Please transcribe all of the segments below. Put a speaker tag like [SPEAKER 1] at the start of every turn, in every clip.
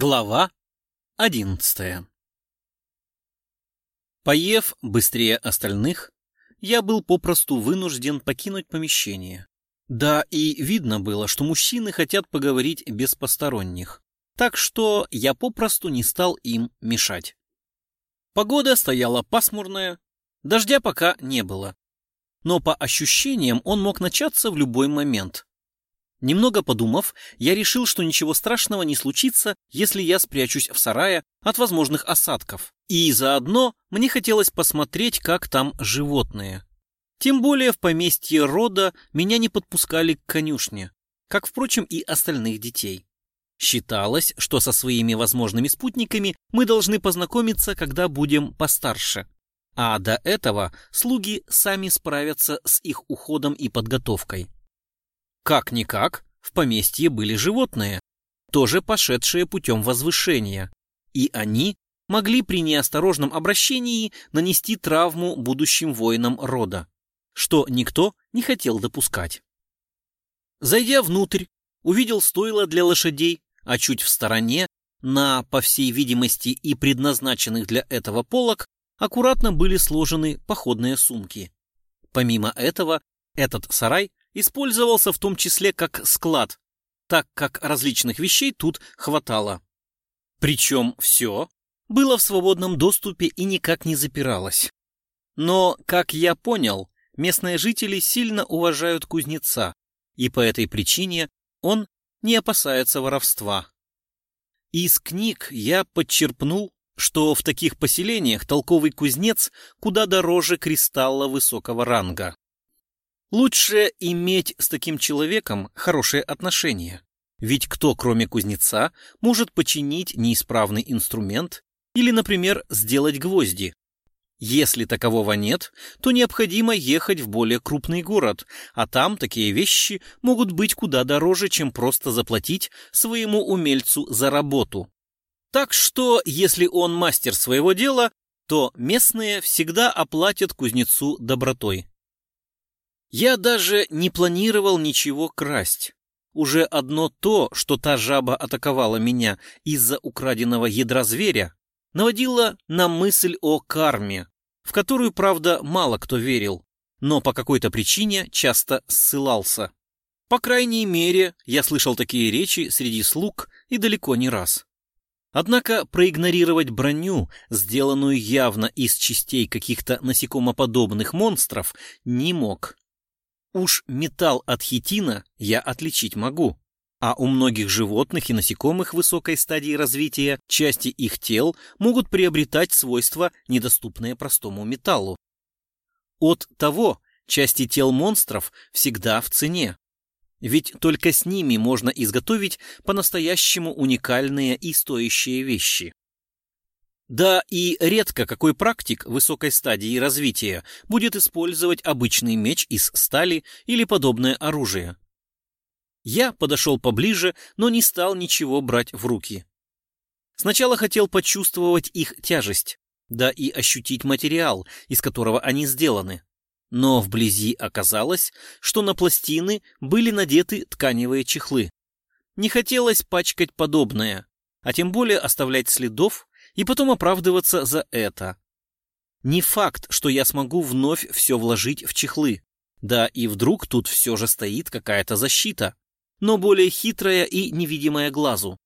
[SPEAKER 1] Глава одиннадцатая Поев быстрее остальных, я был попросту вынужден покинуть помещение. Да, и видно было, что мужчины хотят поговорить без посторонних, так что я попросту не стал им мешать. Погода стояла пасмурная, дождя пока не было, но по ощущениям он мог начаться в любой момент. Немного подумав, я решил, что ничего страшного не случится, если я спрячусь в сарае от возможных осадков. И заодно мне хотелось посмотреть, как там животные. Тем более в поместье рода меня не подпускали к конюшне, как, впрочем, и остальных детей. Считалось, что со своими возможными спутниками мы должны познакомиться, когда будем постарше. А до этого слуги сами справятся с их уходом и подготовкой. Как-никак, в поместье были животные, тоже пошедшие путем возвышения, и они могли при неосторожном обращении нанести травму будущим воинам рода, что никто не хотел допускать. Зайдя внутрь, увидел стойло для лошадей, а чуть в стороне, на, по всей видимости, и предназначенных для этого полок, аккуратно были сложены походные сумки. Помимо этого, этот сарай использовался в том числе как склад, так как различных вещей тут хватало. Причем все было в свободном доступе и никак не запиралось. Но, как я понял, местные жители сильно уважают кузнеца, и по этой причине он не опасается воровства. Из книг я подчерпнул, что в таких поселениях толковый кузнец куда дороже кристалла высокого ранга. Лучше иметь с таким человеком хорошие отношения. Ведь кто, кроме кузнеца, может починить неисправный инструмент или, например, сделать гвозди? Если такового нет, то необходимо ехать в более крупный город, а там такие вещи могут быть куда дороже, чем просто заплатить своему умельцу за работу. Так что, если он мастер своего дела, то местные всегда оплатят кузнецу добротой. Я даже не планировал ничего красть. Уже одно то, что та жаба атаковала меня из-за украденного ядра зверя, наводило на мысль о карме, в которую, правда, мало кто верил, но по какой-то причине часто ссылался. По крайней мере, я слышал такие речи среди слуг и далеко не раз. Однако проигнорировать броню, сделанную явно из частей каких-то насекомоподобных монстров, не мог. Уж металл от хитина я отличить могу. А у многих животных и насекомых высокой стадии развития части их тел могут приобретать свойства, недоступные простому металлу. От того части тел монстров всегда в цене. Ведь только с ними можно изготовить по-настоящему уникальные и стоящие вещи. Да и редко какой практик высокой стадии развития будет использовать обычный меч из стали или подобное оружие. Я подошел поближе, но не стал ничего брать в руки. Сначала хотел почувствовать их тяжесть, да и ощутить материал, из которого они сделаны. Но вблизи оказалось, что на пластины были надеты тканевые чехлы. Не хотелось пачкать подобное, а тем более оставлять следов и потом оправдываться за это. Не факт, что я смогу вновь все вложить в чехлы. Да и вдруг тут все же стоит какая-то защита, но более хитрая и невидимая глазу.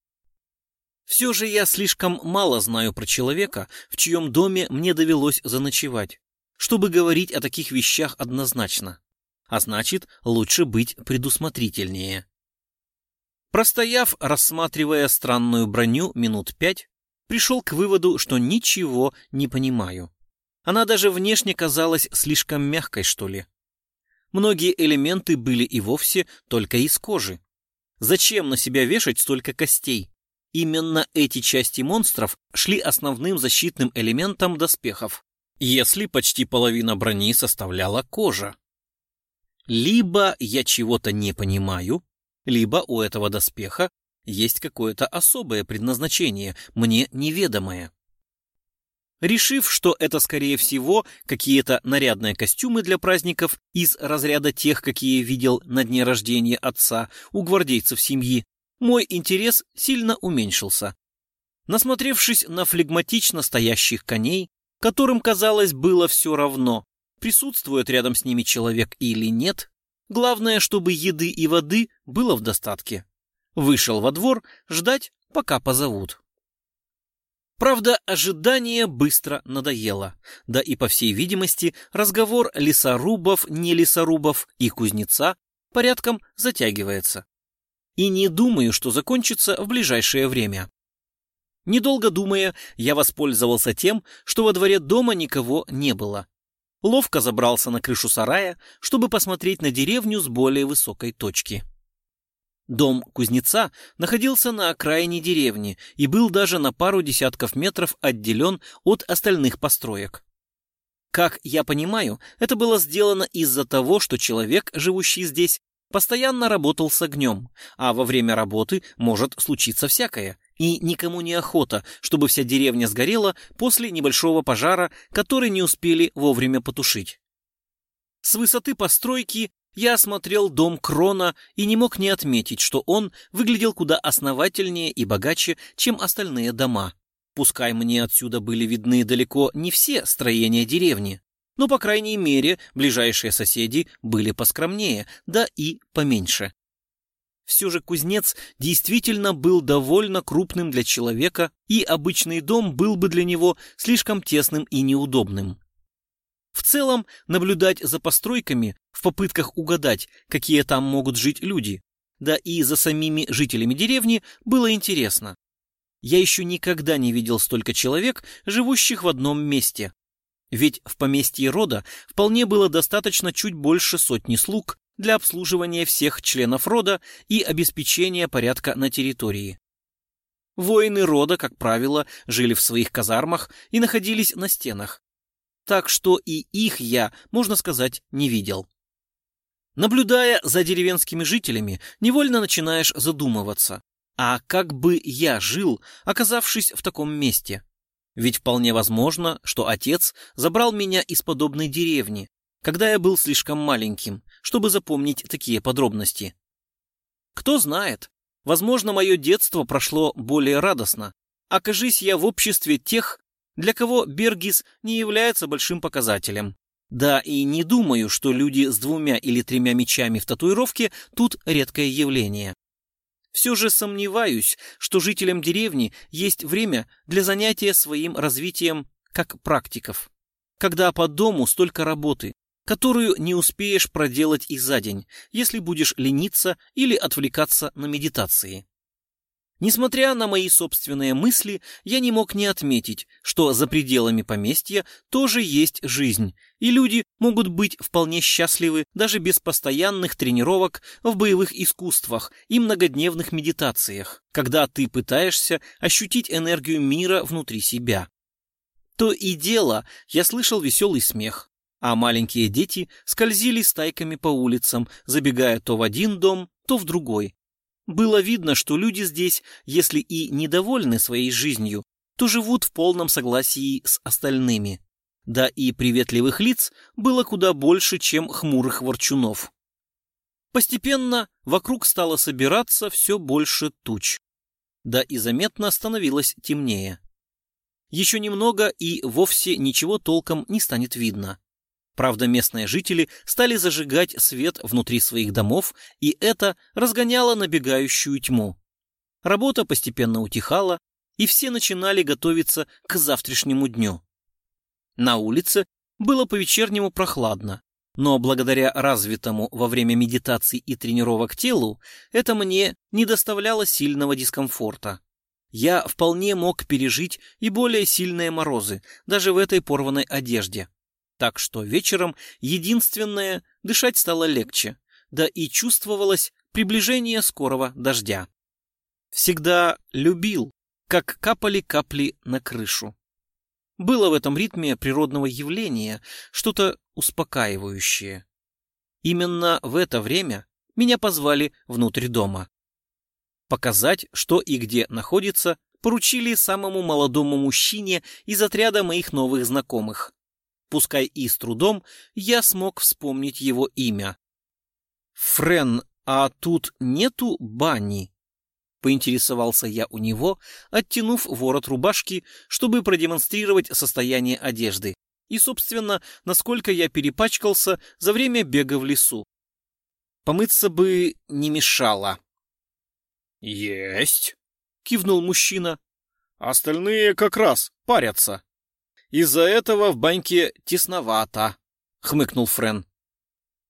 [SPEAKER 1] Все же я слишком мало знаю про человека, в чьем доме мне довелось заночевать, чтобы говорить о таких вещах однозначно. А значит, лучше быть предусмотрительнее. Простояв, рассматривая странную броню минут пять, пришел к выводу, что ничего не понимаю. Она даже внешне казалась слишком мягкой, что ли. Многие элементы были и вовсе только из кожи. Зачем на себя вешать столько костей? Именно эти части монстров шли основным защитным элементом доспехов, если почти половина брони составляла кожа. Либо я чего-то не понимаю, либо у этого доспеха есть какое-то особое предназначение, мне неведомое. Решив, что это, скорее всего, какие-то нарядные костюмы для праздников из разряда тех, какие видел на дне рождения отца у гвардейцев семьи, мой интерес сильно уменьшился, Насмотревшись на флегматично стоящих коней, которым, казалось, было все равно, присутствует рядом с ними человек или нет, главное, чтобы еды и воды было в достатке. Вышел во двор ждать, пока позовут. Правда, ожидание быстро надоело, да и, по всей видимости, разговор лесорубов, не лесорубов и кузнеца порядком затягивается. И не думаю, что закончится в ближайшее время. Недолго думая, я воспользовался тем, что во дворе дома никого не было. Ловко забрался на крышу сарая, чтобы посмотреть на деревню с более высокой точки. Дом кузнеца находился на окраине деревни и был даже на пару десятков метров отделен от остальных построек. Как я понимаю, это было сделано из-за того, что человек, живущий здесь, постоянно работал с огнем, а во время работы может случиться всякое, и никому не охота, чтобы вся деревня сгорела после небольшого пожара, который не успели вовремя потушить. С высоты постройки я осмотрел дом Крона и не мог не отметить, что он выглядел куда основательнее и богаче, чем остальные дома. Пускай мне отсюда были видны далеко не все строения деревни, но, по крайней мере, ближайшие соседи были поскромнее, да и поменьше. Все же кузнец действительно был довольно крупным для человека, и обычный дом был бы для него слишком тесным и неудобным. В целом, наблюдать за постройками в попытках угадать, какие там могут жить люди, да и за самими жителями деревни, было интересно. Я еще никогда не видел столько человек, живущих в одном месте. Ведь в поместье рода вполне было достаточно чуть больше сотни слуг, для обслуживания всех членов рода и обеспечения порядка на территории. Воины рода, как правило, жили в своих казармах и находились на стенах, так что и их я, можно сказать, не видел. Наблюдая за деревенскими жителями, невольно начинаешь задумываться, а как бы я жил, оказавшись в таком месте? Ведь вполне возможно, что отец забрал меня из подобной деревни, когда я был слишком маленьким, чтобы запомнить такие подробности. Кто знает, возможно, мое детство прошло более радостно. Окажись я в обществе тех, для кого Бергис не является большим показателем. Да, и не думаю, что люди с двумя или тремя мечами в татуировке тут редкое явление. Все же сомневаюсь, что жителям деревни есть время для занятия своим развитием как практиков. Когда по дому столько работы, которую не успеешь проделать и за день, если будешь лениться или отвлекаться на медитации. Несмотря на мои собственные мысли, я не мог не отметить, что за пределами поместья тоже есть жизнь, и люди могут быть вполне счастливы даже без постоянных тренировок в боевых искусствах и многодневных медитациях, когда ты пытаешься ощутить энергию мира внутри себя. То и дело, я слышал веселый смех, а маленькие дети скользили стайками по улицам, забегая то в один дом, то в другой. Было видно, что люди здесь, если и недовольны своей жизнью, то живут в полном согласии с остальными. Да и приветливых лиц было куда больше, чем хмурых ворчунов. Постепенно вокруг стало собираться все больше туч. Да и заметно становилось темнее. Еще немного и вовсе ничего толком не станет видно. Правда, местные жители стали зажигать свет внутри своих домов, и это разгоняло набегающую тьму. Работа постепенно утихала, и все начинали готовиться к завтрашнему дню. На улице было по-вечернему прохладно, но благодаря развитому во время медитаций и тренировок телу это мне не доставляло сильного дискомфорта. Я вполне мог пережить и более сильные морозы, даже в этой порванной одежде так что вечером единственное дышать стало легче, да и чувствовалось приближение скорого дождя. Всегда любил, как капали капли на крышу. Было в этом ритме природного явления что-то успокаивающее. Именно в это время меня позвали внутрь дома. Показать, что и где находится, поручили самому молодому мужчине из отряда моих новых знакомых пускай и с трудом, я смог вспомнить его имя. «Френ, а тут нету бани?» Поинтересовался я у него, оттянув ворот рубашки, чтобы продемонстрировать состояние одежды и, собственно, насколько я перепачкался за время бега в лесу. Помыться бы не мешало.
[SPEAKER 2] «Есть!»
[SPEAKER 1] — кивнул мужчина.
[SPEAKER 2] «Остальные как раз парятся. Из-за этого в баньке тесновато», — хмыкнул Френ.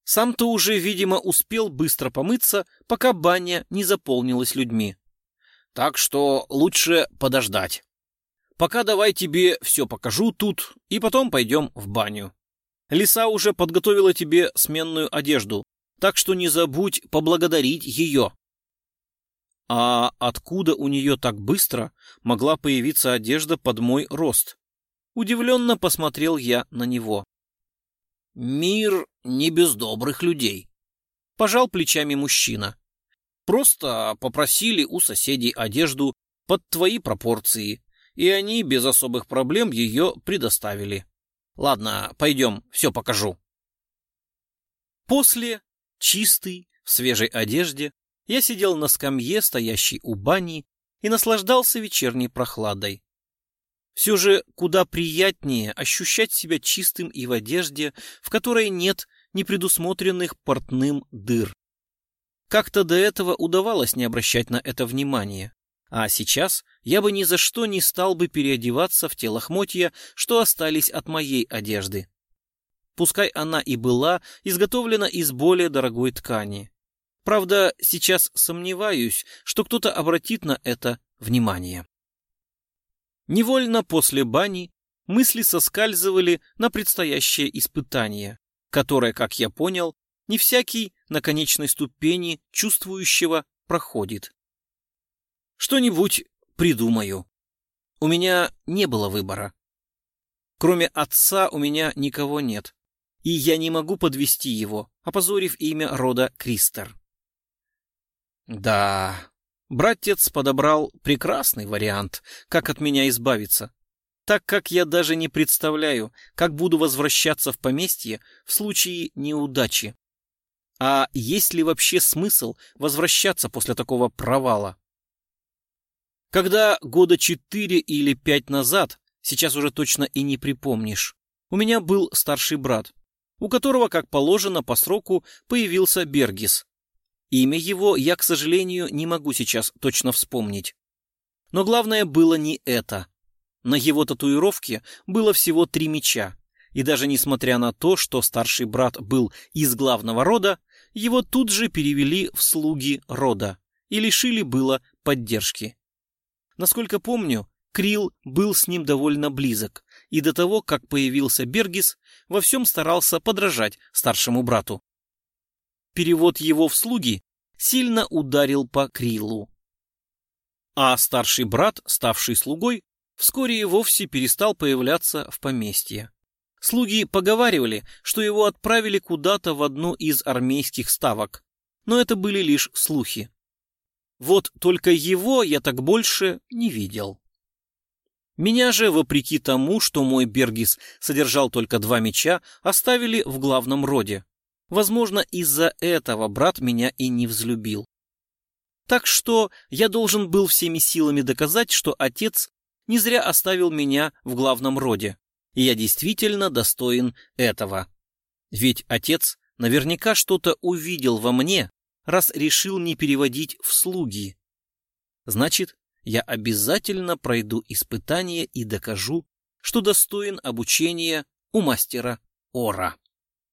[SPEAKER 1] Сам-то уже, видимо, успел быстро помыться, пока баня не заполнилась людьми. Так что лучше подождать. Пока давай тебе все покажу тут, и потом пойдем в баню. Лиса уже подготовила тебе сменную одежду, так что не забудь поблагодарить ее. А откуда у нее так быстро могла появиться одежда под мой рост? Удивленно посмотрел я на него. Мир не без добрых людей. Пожал плечами мужчина. Просто попросили у соседей одежду под твои пропорции, и они без особых проблем ее предоставили. Ладно, пойдем, все покажу. После, чистый, в свежей одежде, я сидел на скамье, стоящей у бани, и наслаждался вечерней прохладой. Все же куда приятнее ощущать себя чистым и в одежде, в которой нет непредусмотренных портным дыр. Как-то до этого удавалось не обращать на это внимания. А сейчас я бы ни за что не стал бы переодеваться в те лохмотья, что остались от моей одежды. Пускай она и была изготовлена из более дорогой ткани. Правда, сейчас сомневаюсь, что кто-то обратит на это внимание. Невольно после бани мысли соскальзывали на предстоящее испытание, которое, как я понял, не всякий на конечной ступени чувствующего проходит. Что-нибудь придумаю. У меня не было выбора. Кроме отца у меня никого нет, и я не могу подвести его, опозорив имя рода Кристер. Да, братец подобрал прекрасный вариант, как от меня избавиться, так как я даже не представляю, как буду возвращаться в поместье в случае неудачи. А есть ли вообще смысл возвращаться после такого провала? Когда года четыре или пять назад, сейчас уже точно и не припомнишь, у меня был старший брат, у которого, как положено, по сроку появился Бергис. Имя его я, к сожалению, не могу сейчас точно вспомнить. Но главное было не это. На его татуировке было всего три меча, и даже несмотря на то, что старший брат был из главного рода, его тут же перевели в слуги рода и лишили было поддержки. Насколько помню, Крил был с ним довольно близок, и до того, как появился Бергис, во всем старался подражать старшему брату. Перевод его в слуги сильно ударил по Крилу. А старший брат, ставший слугой, вскоре и вовсе перестал появляться в поместье. Слуги поговаривали, что его отправили куда-то в одну из армейских ставок, но это были лишь слухи. Вот только его я так больше не видел. Меня же, вопреки тому, что мой Бергис содержал только два меча, оставили в главном роде. Возможно, из-за этого брат меня и не взлюбил. Так что я должен был всеми силами доказать, что отец не зря оставил меня в главном роде и я действительно достоин этого. Ведь отец наверняка что-то увидел во мне, раз решил не переводить в слуги. Значит, я обязательно пройду испытание и докажу, что достоин обучения у мастера Ора.